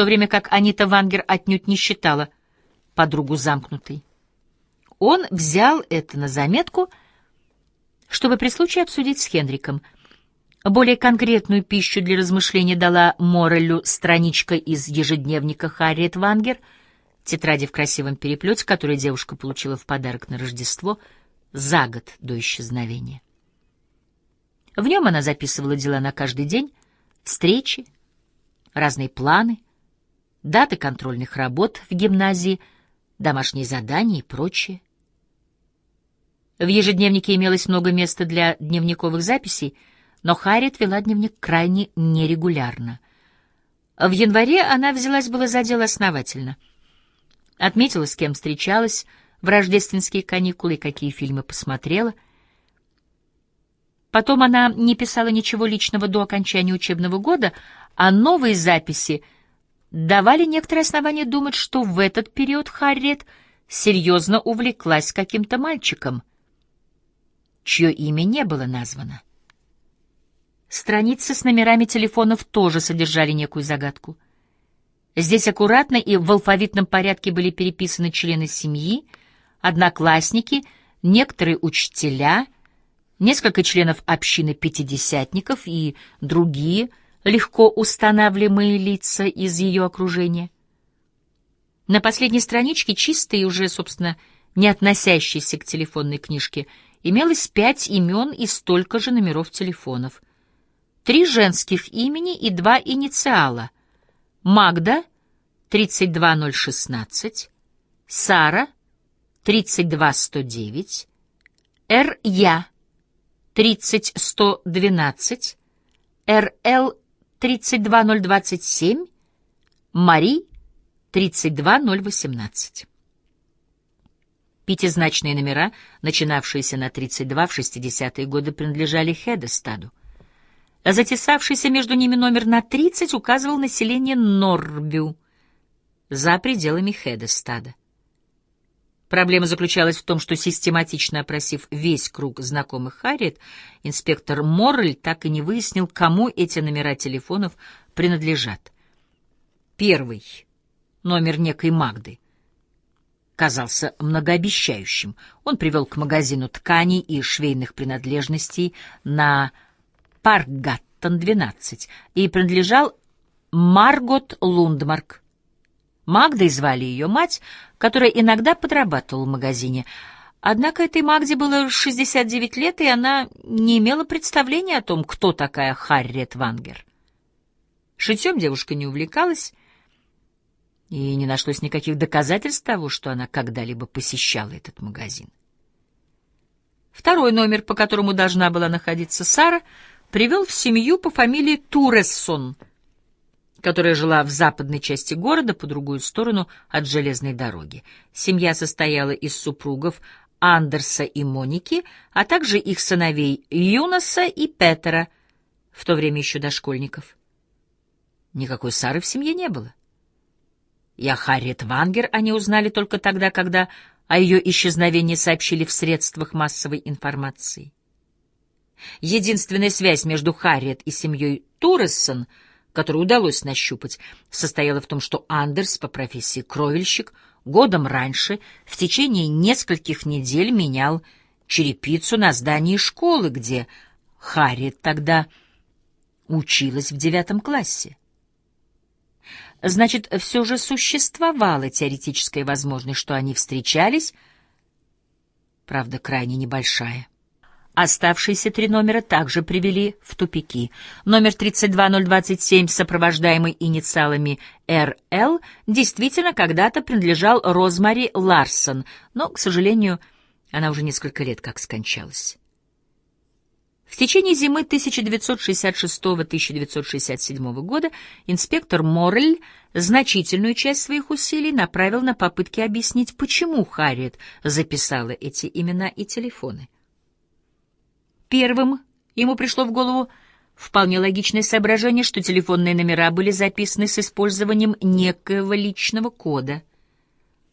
то время как Анита Вангер отнюдь не считала подругу замкнутой. Он взял это на заметку, чтобы при случае обсудить с Хенриком. Более конкретную пищу для размышления дала Морелю страничка из ежедневника Харриет Вангер, тетради в красивом переплете, которую девушка получила в подарок на Рождество за год до исчезновения. В нем она записывала дела на каждый день, встречи, разные планы, даты контрольных работ в гимназии, домашние задания и прочее. В ежедневнике имелось много места для дневниковых записей, но Харриет вела дневник крайне нерегулярно. В январе она взялась было за дело основательно. Отметила, с кем встречалась в рождественские каникулы и какие фильмы посмотрела. Потом она не писала ничего личного до окончания учебного года, а новые записи давали некоторые основания думать, что в этот период Харриет серьезно увлеклась каким-то мальчиком — чье имя не было названо. Страницы с номерами телефонов тоже содержали некую загадку. Здесь аккуратно и в алфавитном порядке были переписаны члены семьи, одноклассники, некоторые учителя, несколько членов общины пятидесятников и другие легко устанавливаемые лица из ее окружения. На последней страничке чистые, уже, собственно, не относящиеся к телефонной книжке, имелось пять имен и столько же номеров телефонов. Три женских имени и два инициала. Магда, 32016, Сара, 32109, Р.Я., 30112, Р.Л., 32027, Мари, 32018. Пятизначные номера, начинавшиеся на 32 в 60-е годы, принадлежали Хедестаду. Затесавшийся между ними номер на 30 указывал население Норбю за пределами Хедестада. Проблема заключалась в том, что, систематично опросив весь круг знакомых Харриет, инспектор Моррель так и не выяснил, кому эти номера телефонов принадлежат. Первый — номер некой Магды — казался многообещающим. Он привел к магазину тканей и швейных принадлежностей на Паркгаттон-12 и принадлежал Маргот Лундмарк. Магдой звали ее мать, которая иногда подрабатывала в магазине. Однако этой Магде было 69 лет, и она не имела представления о том, кто такая Харриет Вангер. Шитьем девушка не увлекалась, и не нашлось никаких доказательств того, что она когда-либо посещала этот магазин. Второй номер, по которому должна была находиться Сара, привел в семью по фамилии Турессон, которая жила в западной части города по другую сторону от железной дороги. Семья состояла из супругов Андерса и Моники, а также их сыновей Юноса и Петера, в то время еще дошкольников. Никакой Сары в семье не было. И о Харриет Вангер они узнали только тогда, когда о ее исчезновении сообщили в средствах массовой информации. Единственная связь между Харриет и семьей Турессон, которую удалось нащупать, состояла в том, что Андерс по профессии кровельщик годом раньше в течение нескольких недель менял черепицу на здании школы, где Харриет тогда училась в девятом классе. Значит, все же существовала теоретическая возможность, что они встречались, правда, крайне небольшая. Оставшиеся три номера также привели в тупики. Номер 32027, сопровождаемый инициалами РЛ, действительно когда-то принадлежал Розмари Ларсон, но, к сожалению, она уже несколько лет как скончалась. В течение зимы 1966-1967 года инспектор Моррель значительную часть своих усилий направил на попытки объяснить, почему Харриет записала эти имена и телефоны. Первым ему пришло в голову вполне логичное соображение, что телефонные номера были записаны с использованием некоего личного кода.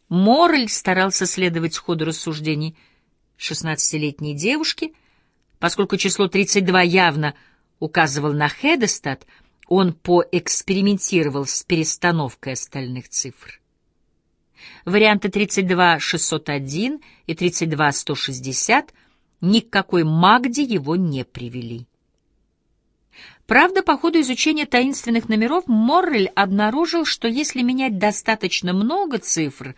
Моррель старался следовать ходу рассуждений шестнадцатилетней девушки — Поскольку число 32 явно указывал на Хедестад, он поэкспериментировал с перестановкой остальных цифр. Варианты 32601 и 32160 ни к Магде его не привели. Правда, по ходу изучения таинственных номеров Моррель обнаружил, что если менять достаточно много цифр,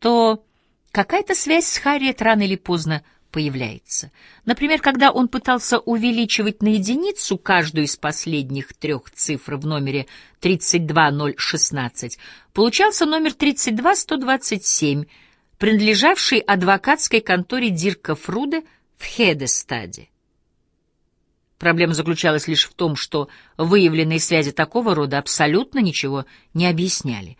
то какая-то связь с Харриет рано или поздно появляется. Например, когда он пытался увеличивать на единицу каждую из последних трех цифр в номере 32016, получался номер 32127, принадлежавший адвокатской конторе Дирка Фруде в Хедестаде. Проблема заключалась лишь в том, что выявленные связи такого рода абсолютно ничего не объясняли.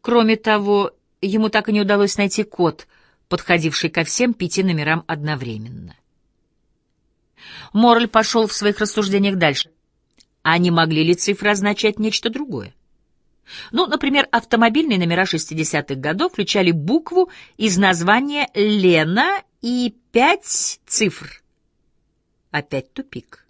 Кроме того, ему так и не удалось найти код, подходивший ко всем пяти номерам одновременно. Морль пошел в своих рассуждениях дальше. А не могли ли цифры означать нечто другое? Ну, например, автомобильные номера 60-х годов включали букву из названия «Лена» и пять цифр — Опять тупик.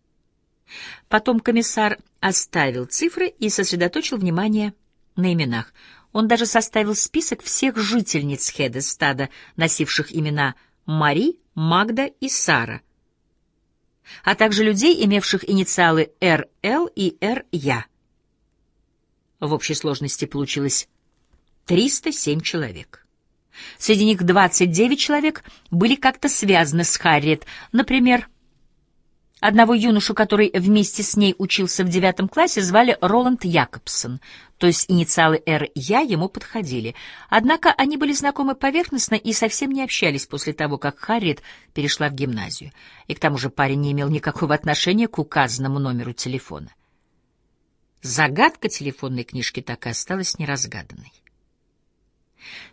Потом комиссар оставил цифры и сосредоточил внимание на именах. Он даже составил список всех жительниц Хедестада, носивших имена Мари, Магда и Сара, а также людей, имевших инициалы РЛ и РЯ. В общей сложности получилось 307 человек. Среди них 29 человек были как-то связаны с Харриет, например, Одного юношу, который вместе с ней учился в девятом классе, звали Роланд Якобсон, то есть инициалы «Р» «Я» ему подходили. Однако они были знакомы поверхностно и совсем не общались после того, как Харриет перешла в гимназию. И к тому же парень не имел никакого отношения к указанному номеру телефона. Загадка телефонной книжки так и осталась неразгаданной.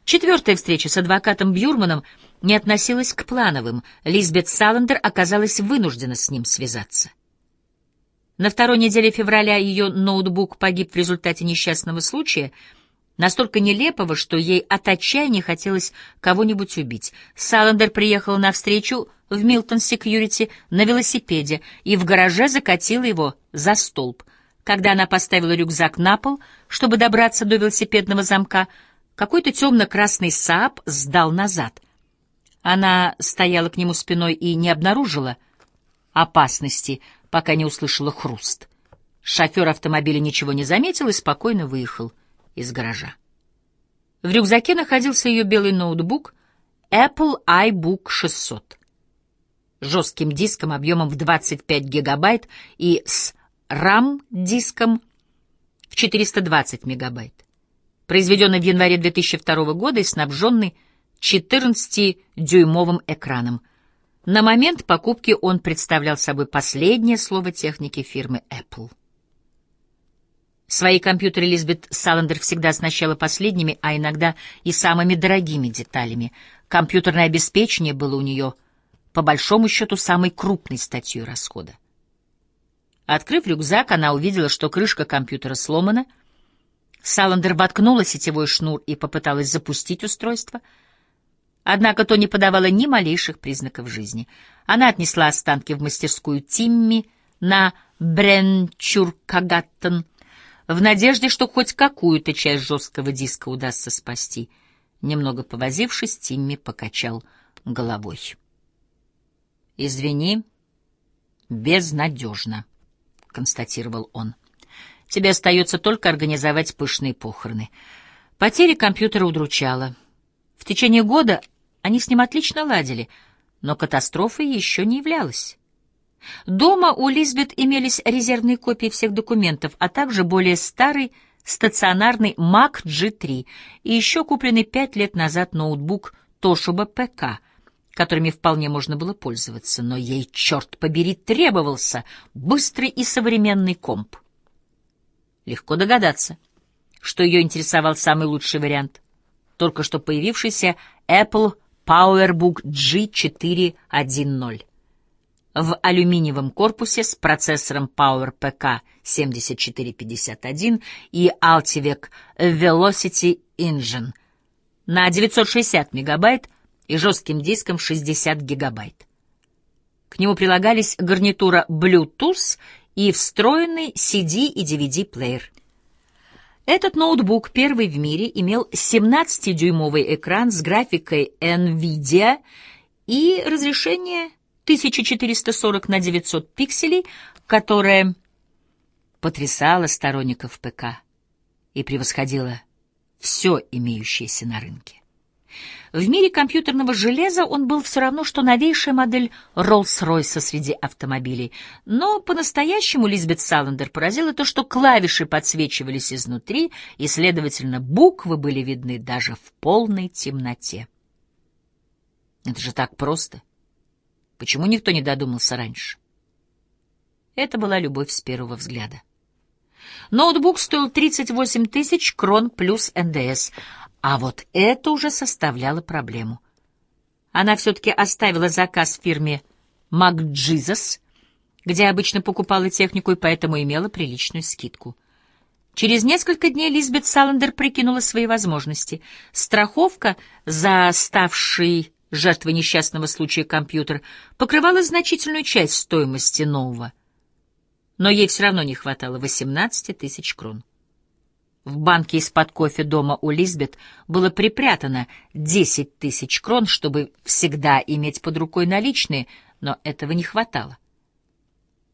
Четвертая встреча с адвокатом Бьюрманом не относилась к плановым. Лизбет Саландер оказалась вынуждена с ним связаться. На второй неделе февраля ее ноутбук погиб в результате несчастного случая, настолько нелепого, что ей от отчаяния хотелось кого-нибудь убить. Саландер приехала на встречу в Милтон Секьюрити на велосипеде и в гараже закатила его за столб. Когда она поставила рюкзак на пол, чтобы добраться до велосипедного замка, какой-то темно-красный Сааб сдал назад. Она стояла к нему спиной и не обнаружила опасности, пока не услышала хруст. Шофер автомобиля ничего не заметил и спокойно выехал из гаража. В рюкзаке находился ее белый ноутбук Apple iBook 600 жестким диском объемом в 25 гигабайт и с RAM-диском в 420 мегабайт произведенный в январе 2002 года и снабженный 14-дюймовым экраном. На момент покупки он представлял собой последнее слово техники фирмы Apple. Свои компьютеры Лизбет Саландер всегда оснащала последними, а иногда и самыми дорогими деталями. Компьютерное обеспечение было у нее, по большому счету, самой крупной статьей расхода. Открыв рюкзак, она увидела, что крышка компьютера сломана — Саландер воткнула сетевой шнур и попыталась запустить устройство. Однако то не подавало ни малейших признаков жизни. Она отнесла останки в мастерскую Тимми на Бренчуркагаттен в надежде, что хоть какую-то часть жесткого диска удастся спасти. Немного повозившись, Тимми покачал головой. «Извини, безнадежно», — констатировал он. Тебе остается только организовать пышные похороны. Потеря компьютера удручала. В течение года они с ним отлично ладили, но катастрофой еще не являлась. Дома у Лизбет имелись резервные копии всех документов, а также более старый стационарный Mac G3 и еще купленный пять лет назад ноутбук Toshiba ПК, которыми вполне можно было пользоваться, но ей, черт побери, требовался быстрый и современный комп. Легко догадаться, что ее интересовал самый лучший вариант. Только что появившийся Apple PowerBook G410 в алюминиевом корпусе с процессором PowerPK 7451 и Altivec Velocity Engine на 960 мегабайт и жестким диском 60 гигабайт. К нему прилагались гарнитура Bluetooth и встроенный CD и DVD-плеер. Этот ноутбук, первый в мире, имел 17-дюймовый экран с графикой NVIDIA и разрешение 1440 на 900 пикселей, которое потрясало сторонников ПК и превосходило все имеющееся на рынке. В мире компьютерного железа он был все равно, что новейшая модель Роллс-Ройса среди автомобилей. Но по-настоящему Лизбет Саландер поразило то, что клавиши подсвечивались изнутри, и, следовательно, буквы были видны даже в полной темноте. Это же так просто. Почему никто не додумался раньше? Это была любовь с первого взгляда. Ноутбук стоил 38 тысяч крон плюс НДС, а вот это уже составляло проблему. Она все-таки оставила заказ в фирме «МакДжизас», где обычно покупала технику и поэтому имела приличную скидку. Через несколько дней Лизбет Саландер прикинула свои возможности. Страховка за ставший жертвой несчастного случая компьютер покрывала значительную часть стоимости нового. Но ей все равно не хватало 18 тысяч крон. В банке из-под кофе дома у Лизбет было припрятано 10 тысяч крон, чтобы всегда иметь под рукой наличные, но этого не хватало.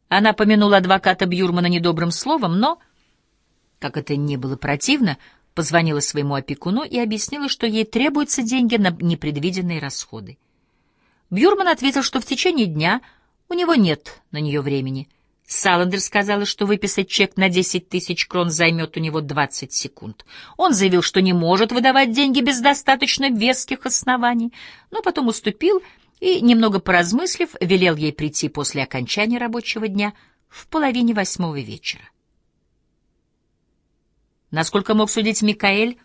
Она помянула адвоката Бьюрмана недобрым словом, но, как это не было противно, позвонила своему опекуну и объяснила, что ей требуются деньги на непредвиденные расходы. Бьюрман ответил, что в течение дня у него нет на нее времени — Саландер сказала, что выписать чек на 10 тысяч крон займет у него 20 секунд. Он заявил, что не может выдавать деньги без достаточно веских оснований, но потом уступил и, немного поразмыслив, велел ей прийти после окончания рабочего дня в половине восьмого вечера. Насколько мог судить Микаэль,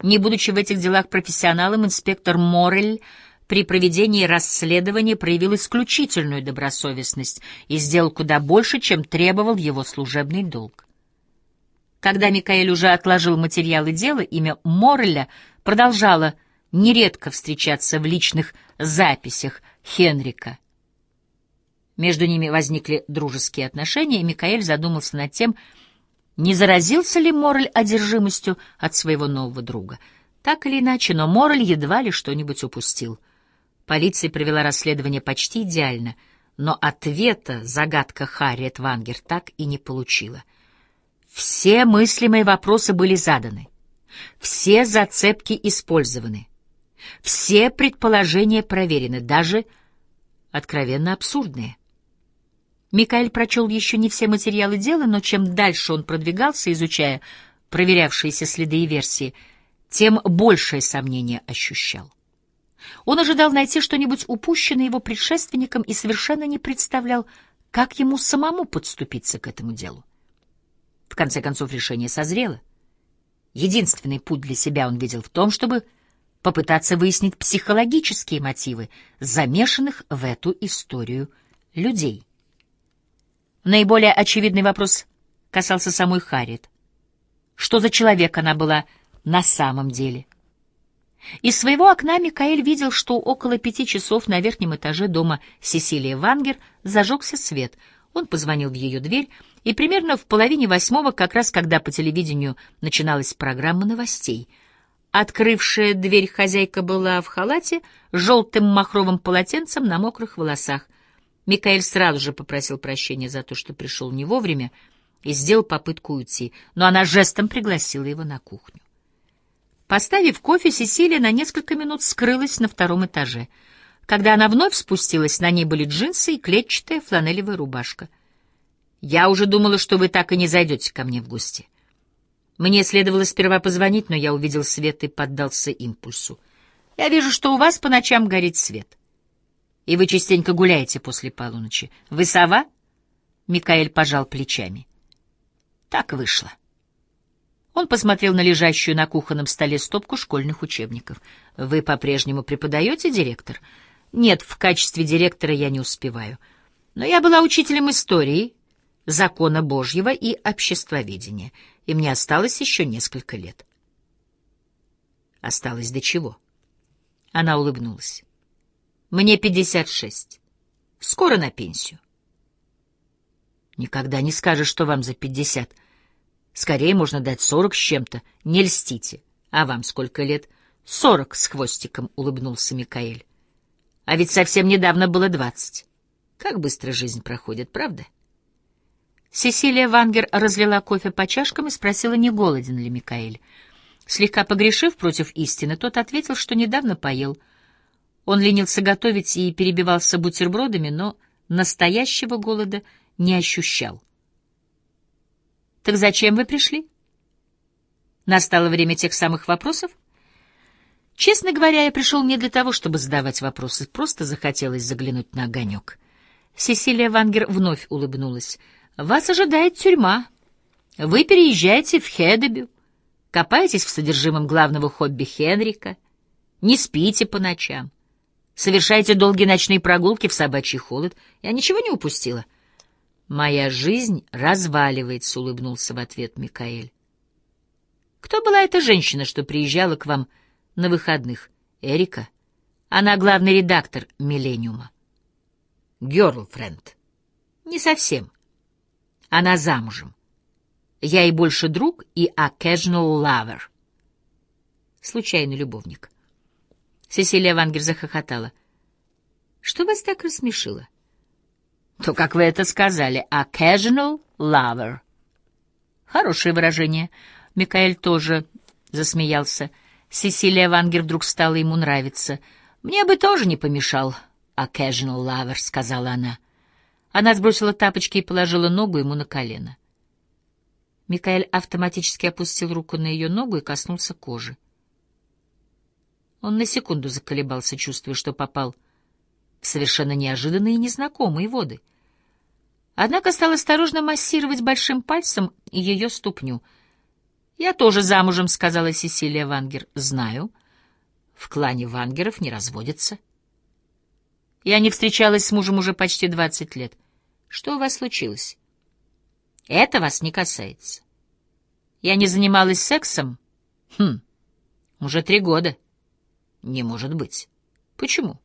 не будучи в этих делах профессионалом, инспектор Морель — при проведении расследования проявил исключительную добросовестность и сделал куда больше, чем требовал его служебный долг. Когда Микаэль уже отложил материалы дела, имя Морреля продолжало нередко встречаться в личных записях Хенрика. Между ними возникли дружеские отношения, и Микаэль задумался над тем, не заразился ли Моррель одержимостью от своего нового друга. Так или иначе, но Моррель едва ли что-нибудь упустил — Полиция провела расследование почти идеально, но ответа загадка Харриет Вангер так и не получила. Все мыслимые вопросы были заданы, все зацепки использованы, все предположения проверены, даже откровенно абсурдные. Микаэль прочел еще не все материалы дела, но чем дальше он продвигался, изучая проверявшиеся следы и версии, тем большее сомнение ощущал. Он ожидал найти что-нибудь упущенное его предшественником и совершенно не представлял, как ему самому подступиться к этому делу. В конце концов, решение созрело. Единственный путь для себя он видел в том, чтобы попытаться выяснить психологические мотивы замешанных в эту историю людей. Наиболее очевидный вопрос касался самой Харриет. Что за человек она была на самом деле? — из своего окна Микаэль видел, что около пяти часов на верхнем этаже дома Сесилии Вангер зажегся свет. Он позвонил в ее дверь, и примерно в половине восьмого, как раз когда по телевидению начиналась программа новостей. Открывшая дверь хозяйка была в халате, желтым махровым полотенцем на мокрых волосах. Микаэль сразу же попросил прощения за то, что пришел не вовремя, и сделал попытку уйти, но она жестом пригласила его на кухню. Поставив кофе, Сесилия на несколько минут скрылась на втором этаже. Когда она вновь спустилась, на ней были джинсы и клетчатая фланелевая рубашка. «Я уже думала, что вы так и не зайдете ко мне в гости. Мне следовало сперва позвонить, но я увидел свет и поддался импульсу. Я вижу, что у вас по ночам горит свет. И вы частенько гуляете после полуночи. Вы сова?» Микаэль пожал плечами. «Так вышло». Он посмотрел на лежащую на кухонном столе стопку школьных учебников. «Вы по-прежнему преподаете, директор?» «Нет, в качестве директора я не успеваю. Но я была учителем истории, закона Божьего и обществоведения, и мне осталось еще несколько лет». «Осталось до чего?» Она улыбнулась. «Мне пятьдесят шесть. Скоро на пенсию». Никогда не скажешь, что вам за пятьдесят. Скорее можно дать сорок с чем-то. Не льстите. А вам сколько лет? Сорок с хвостиком, — улыбнулся Микаэль. А ведь совсем недавно было двадцать. Как быстро жизнь проходит, правда? Сесилия Вангер разлила кофе по чашкам и спросила, не голоден ли Микаэль. Слегка погрешив против истины, тот ответил, что недавно поел. Он ленился готовить и перебивался бутербродами, но настоящего голода не ощущал. «Так зачем вы пришли?» Настало время тех самых вопросов? Честно говоря, я пришел не для того, чтобы задавать вопросы, просто захотелось заглянуть на огонек. Сесилия Вангер вновь улыбнулась. «Вас ожидает тюрьма. Вы переезжаете в Хедебю, копаетесь в содержимом главного хобби Хенрика, не спите по ночам, совершаете долгие ночные прогулки в собачий холод. Я ничего не упустила?» «Моя жизнь разваливается», — улыбнулся в ответ Микаэль. «Кто была эта женщина, что приезжала к вам на выходных? Эрика? Она главный редактор «Миллениума». «Герлфренд». «Не совсем. Она замужем. Я и больше друг, и occasional lover». Случайный любовник. Сесилия Вангер захохотала. «Что вас так рассмешило?» То, как вы это сказали, occasional lover. Хорошее выражение. Микаэль тоже засмеялся. Сесилия Вангер вдруг стала ему нравиться. Мне бы тоже не помешал occasional lover, сказала она. Она сбросила тапочки и положила ногу ему на колено. Микаэль автоматически опустил руку на ее ногу и коснулся кожи. Он на секунду заколебался, чувствуя, что попал совершенно неожиданные и незнакомые воды. Однако стал осторожно массировать большим пальцем ее ступню. «Я тоже замужем», — сказала Сесилия Вангер. «Знаю. В клане Вангеров не разводятся». «Я не встречалась с мужем уже почти двадцать лет. Что у вас случилось?» «Это вас не касается». «Я не занималась сексом?» «Хм, уже три года». «Не может быть». «Почему?»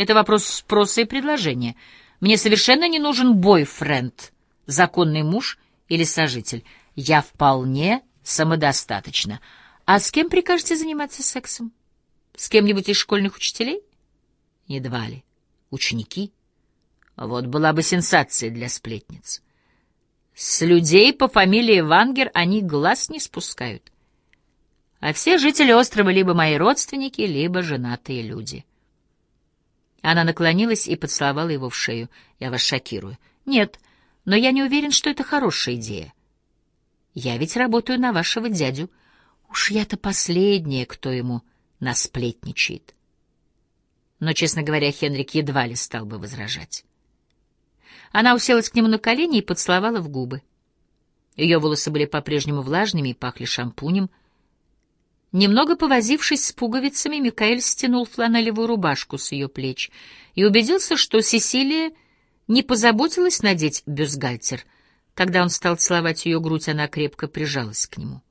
Это вопрос спроса и предложения. Мне совершенно не нужен бойфренд, законный муж или сожитель. Я вполне самодостаточна. А с кем прикажете заниматься сексом? С кем-нибудь из школьных учителей? Едва ли. Ученики? Вот была бы сенсация для сплетниц. С людей по фамилии Вангер они глаз не спускают. А все жители острова либо мои родственники, либо женатые люди. Она наклонилась и поцеловала его в шею. «Я вас шокирую». «Нет, но я не уверен, что это хорошая идея. Я ведь работаю на вашего дядю. Уж я-то последняя, кто ему насплетничает». Но, честно говоря, Хенрик едва ли стал бы возражать. Она уселась к нему на колени и поцеловала в губы. Ее волосы были по-прежнему влажными и пахли шампунем, Немного повозившись с пуговицами, Микаэль стянул фланелевую рубашку с ее плеч и убедился, что Сесилия не позаботилась надеть бюстгальтер. Когда он стал целовать ее грудь, она крепко прижалась к нему.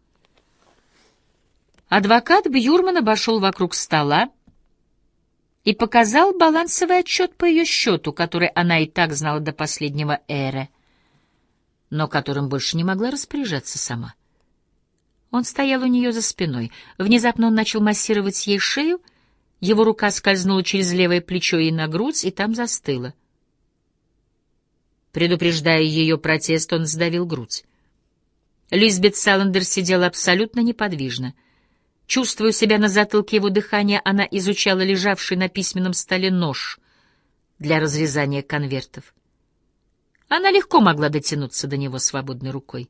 Адвокат Бьюрман обошел вокруг стола и показал балансовый отчет по ее счету, который она и так знала до последнего эра, но которым больше не могла распоряжаться сама. Он стоял у нее за спиной. Внезапно он начал массировать ей шею, его рука скользнула через левое плечо и на грудь, и там застыла. Предупреждая ее протест, он сдавил грудь. Лизбет Саландер сидела абсолютно неподвижно. Чувствуя себя на затылке его дыхания, она изучала лежавший на письменном столе нож для разрезания конвертов. Она легко могла дотянуться до него свободной рукой.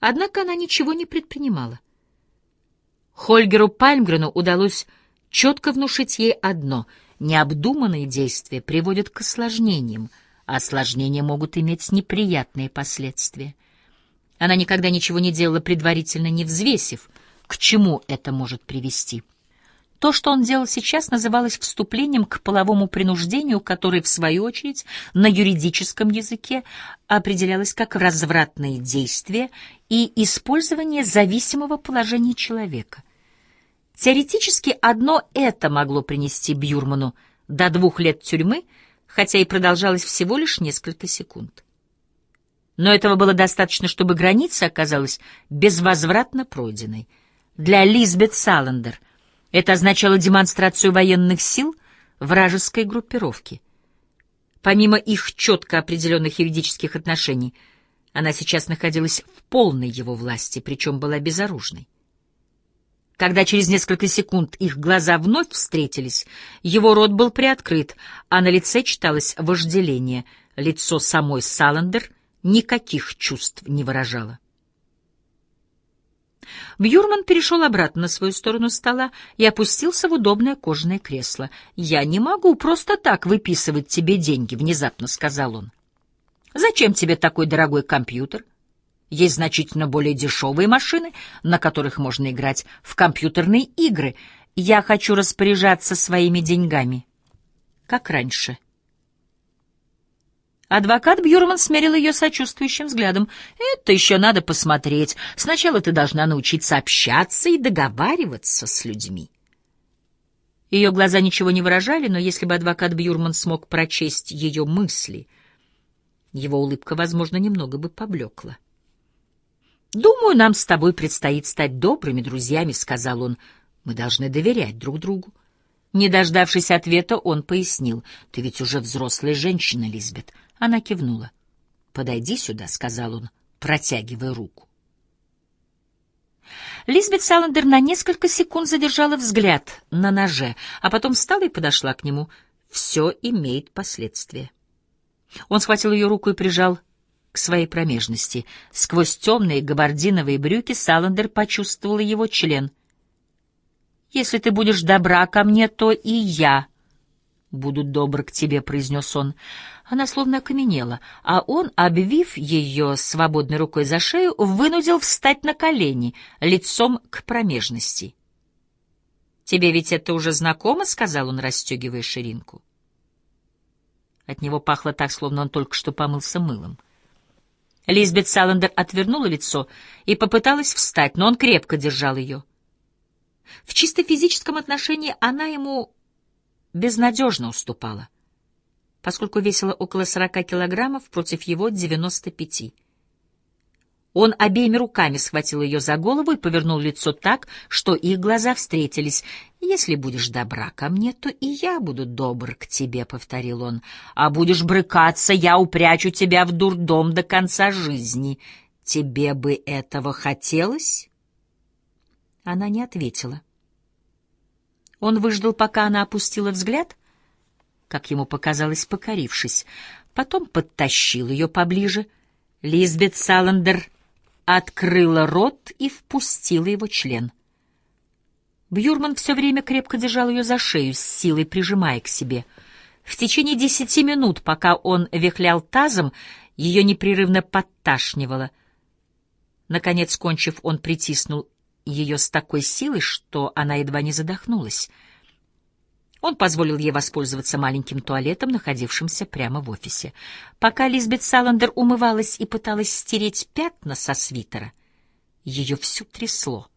Однако она ничего не предпринимала. Хольгеру Пальмгрену удалось четко внушить ей одно — необдуманные действия приводят к осложнениям, а осложнения могут иметь неприятные последствия. Она никогда ничего не делала предварительно, не взвесив, к чему это может привести. То, что он делал сейчас, называлось вступлением к половому принуждению, которое, в свою очередь, на юридическом языке определялось как развратные действия и использование зависимого положения человека. Теоретически одно это могло принести Бьюрману до двух лет тюрьмы, хотя и продолжалось всего лишь несколько секунд. Но этого было достаточно, чтобы граница оказалась безвозвратно пройденной. Для Лизбет Саландер это означало демонстрацию военных сил вражеской группировки. Помимо их четко определенных юридических отношений, она сейчас находилась в полной его власти, причем была безоружной. Когда через несколько секунд их глаза вновь встретились, его рот был приоткрыт, а на лице читалось вожделение. Лицо самой Саландер никаких чувств не выражало. Бьюрман перешел обратно на свою сторону стола и опустился в удобное кожаное кресло. «Я не могу просто так выписывать тебе деньги», — внезапно сказал он. «Зачем тебе такой дорогой компьютер? Есть значительно более дешевые машины, на которых можно играть в компьютерные игры. Я хочу распоряжаться своими деньгами, как раньше». Адвокат Бьюрман смерил ее сочувствующим взглядом. «Это еще надо посмотреть. Сначала ты должна научиться общаться и договариваться с людьми». Ее глаза ничего не выражали, но если бы адвокат Бьюрман смог прочесть ее мысли, его улыбка, возможно, немного бы поблекла. «Думаю, нам с тобой предстоит стать добрыми друзьями», — сказал он. «Мы должны доверять друг другу». Не дождавшись ответа, он пояснил. «Ты ведь уже взрослая женщина, Лизбет. Она кивнула. «Подойди сюда», — сказал он, протягивая руку. Лизбет Саландер на несколько секунд задержала взгляд на ноже, а потом встала и подошла к нему. Все имеет последствия. Он схватил ее руку и прижал к своей промежности. Сквозь темные габардиновые брюки Саландер почувствовала его член. «Если ты будешь добра ко мне, то и я буду добр к тебе», — произнес он. Она словно окаменела, а он, обвив ее свободной рукой за шею, вынудил встать на колени, лицом к промежности. «Тебе ведь это уже знакомо?» — сказал он, расстегивая ширинку. От него пахло так, словно он только что помылся мылом. Лизбет Саландер отвернула лицо и попыталась встать, но он крепко держал ее. В чисто физическом отношении она ему безнадежно уступала, поскольку весила около 40 килограммов против его 95. Он обеими руками схватил ее за голову и повернул лицо так, что их глаза встретились. «Если будешь добра ко мне, то и я буду добр к тебе», — повторил он. «А будешь брыкаться, я упрячу тебя в дурдом до конца жизни. Тебе бы этого хотелось?» Она не ответила. Он выждал, пока она опустила взгляд, как ему показалось, покорившись, потом подтащил ее поближе. Лизбет Саландер открыла рот и впустила его член. Бьюрман все время крепко держал ее за шею, с силой прижимая к себе. В течение десяти минут, пока он вихлял тазом, ее непрерывно подташнивало. Наконец, кончив, он притиснул ее с такой силой, что она едва не задохнулась. Он позволил ей воспользоваться маленьким туалетом, находившимся прямо в офисе. Пока Лизбет Саландер умывалась и пыталась стереть пятна со свитера, ее всю трясло.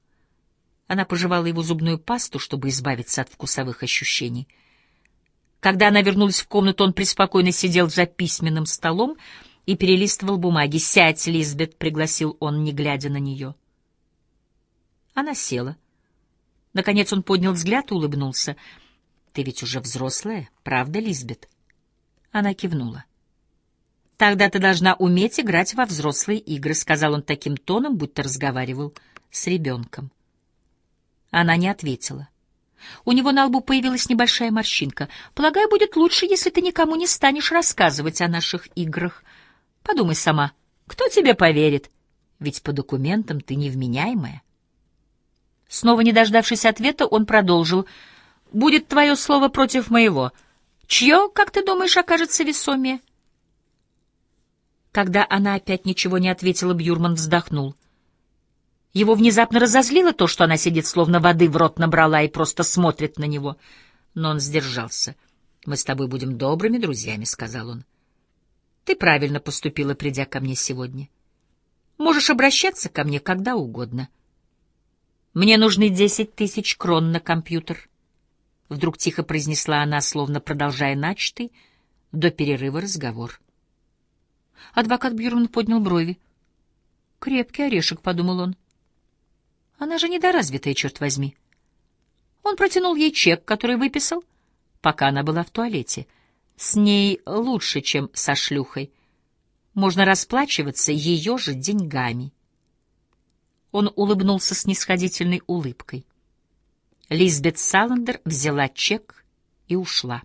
Она пожевала его зубную пасту, чтобы избавиться от вкусовых ощущений. Когда она вернулась в комнату, он преспокойно сидел за письменным столом и перелистывал бумаги. «Сядь, Лизбет», — пригласил он, не глядя на нее. Она села. Наконец он поднял взгляд и улыбнулся. «Ты ведь уже взрослая, правда, Лизбет?» Она кивнула. «Тогда ты должна уметь играть во взрослые игры», — сказал он таким тоном, будто разговаривал с ребенком. Она не ответила. У него на лбу появилась небольшая морщинка. «Полагаю, будет лучше, если ты никому не станешь рассказывать о наших играх. Подумай сама, кто тебе поверит? Ведь по документам ты невменяемая». Снова не дождавшись ответа, он продолжил. «Будет твое слово против моего. Чье, как ты думаешь, окажется весомее?» Когда она опять ничего не ответила, Бьюрман вздохнул. Его внезапно разозлило то, что она сидит, словно воды в рот набрала и просто смотрит на него. Но он сдержался. «Мы с тобой будем добрыми друзьями», — сказал он. «Ты правильно поступила, придя ко мне сегодня. Можешь обращаться ко мне когда угодно». Мне нужны десять тысяч крон на компьютер. Вдруг тихо произнесла она, словно продолжая начатый, до перерыва разговор. Адвокат Бьюрман поднял брови. «Крепкий орешек», — подумал он. «Она же недоразвитая, черт возьми». Он протянул ей чек, который выписал, пока она была в туалете. С ней лучше, чем со шлюхой. Можно расплачиваться ее же деньгами. Он улыбнулся снисходительной улыбкой. Лизбет Саландер взяла чек и ушла.